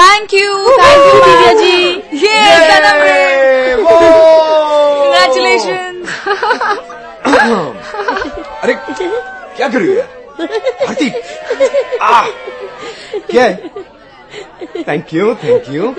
Thank you thank you Divya ji ये congratulation अरे क्या कर रही है भारती क्या thank you thank you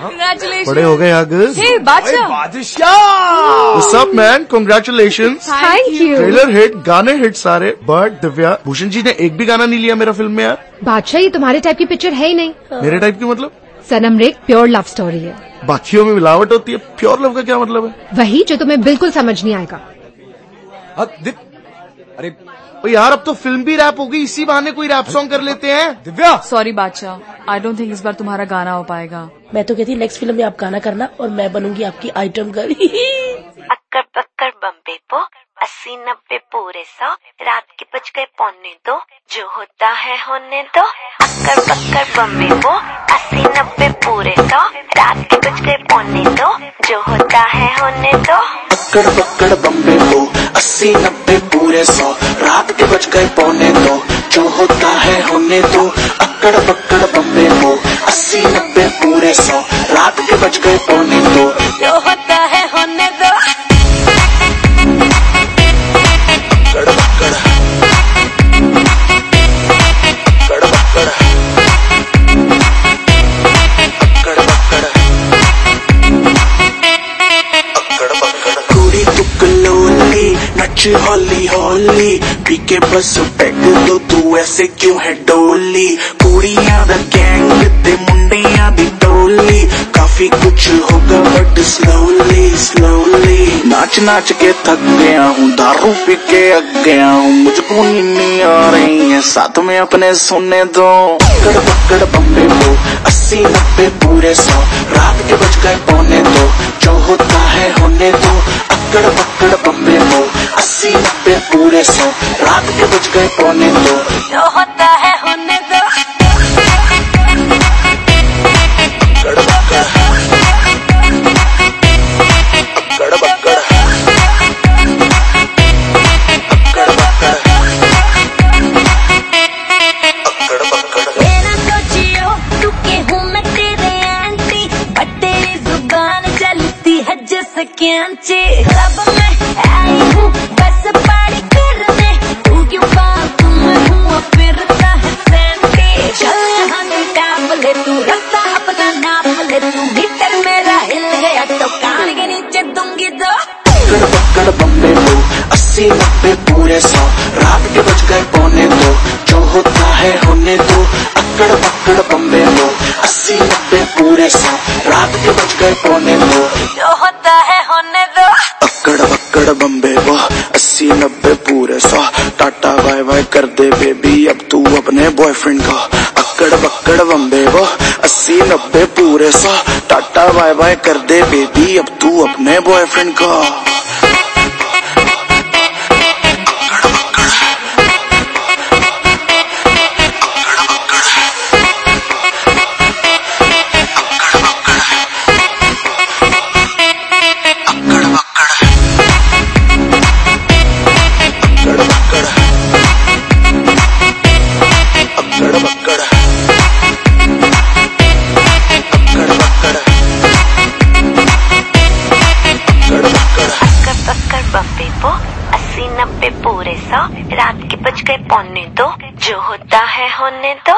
congratulation बड़े हो गए हे बादशाह। बादशाह! सब man congratulation thank you trailer hit गाने हिट सारे बट दिव्या भूषण जी ने एक भी गाना नहीं लिया मेरा फ़िल्म में यार। बादशाह ये तुम्हारे टाइप की पिक्चर है ही नहीं। मेरे टाइप की मतलब? सनम रेख प्योर लव स्टोरी है। बाकियों में मिलावट होती है प्योर लव का क्या मतलब है? वही जो तुम्हें बिल्कुल समझ नहीं आएगा। हाँ, अरे यार अब तो फ़िल्म भी रैप होगी इसी बहाने कोई रैप सॉन्ग कर लेते हैं। दिव्या! सॉरी बादशाह। आई डोंट थिंक इस बार तुम्हारा गाना हो पाएगा। मैं तो कहती नेक्स्ट फ़िल्म में आप गाना करना और मैं बनूँगी आपकी आइटम गर्ल अक्कर बक्कर बम्बे पो अस्सी नब्बे पूरे सौ रात के बज गए पौने दो जो होता है होने दो। अक्कर बक्कर बम्बे पो अस्सी नब्बे पूरे सौ रात के बज गए पौने दो जो होता है होने दो। अक्कड़ बक्कड़ बम्बे पो अस्सी नब्बे पूरे सौ रात के बज गए पौने दो जो होता है होने दो। अक्कड़ पूरे सौ। रात के बज गए पौने दो। जो होता है होने दो। हौली हौली। पी के बस पैग दो तू ऐसे क्यों है डोली? कुड़ियाँ दा गैंग ते मुंडियाँ काफ़ी कुछ होगा बट स्लोली स्लोली नाच नाच के थक गया हूँ, दारू पी के अग गया हूँ। मुझको नींद आ रही है, साथ में अपने सोने दो। पकड़ पकड़, बम्बे दो अस्सी, नब्बे, पूरे सौ। रात के बज गए पौने दो, जो होता है होने दो। अक्कड़ पकड़, बम्बे दो अस्सी, नब्बे, पूरे सौ। रात के बज गए पौने दो। कैंची क्लब में आई हूँ बस पार्टी करने तू क्यों बातों में हूँ फिरता है सैंटी चल यहाँ से टाप ले तू रास्ता अपना नाप ले तू भीतर मेरा हिल गया तो कान के नीचे दूँगी दो पकड़ पकड़ बम्बे को अस्सी नब्बे पूरे सौ। रात के बज गए पौने दो जो होता है होने दो। अक्कड़ पकड़ बम्बे को अस्सी नब्बे पूरे सौ। रात के बज गए पौने दो। टाटा बाय बाय कर दे बेबी अब तू अपने बॉयफ्रेंड का। अक्कड़, बक्कड़, बम्बे वो, अस्सी, नब्बे पूरे सौ। टाटा बाय बाय कर दे बेबी अब तू अपने बॉयफ्रेंड को। के बज गए पौने दो जो होता है होने दो।